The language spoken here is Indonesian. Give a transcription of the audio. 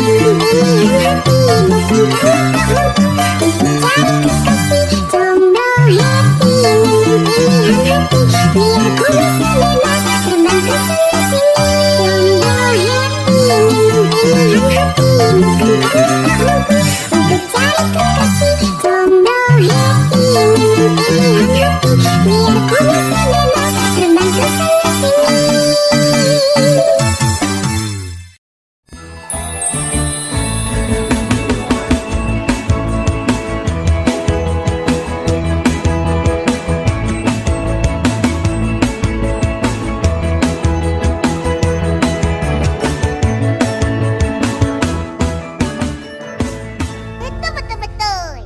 Untuk cari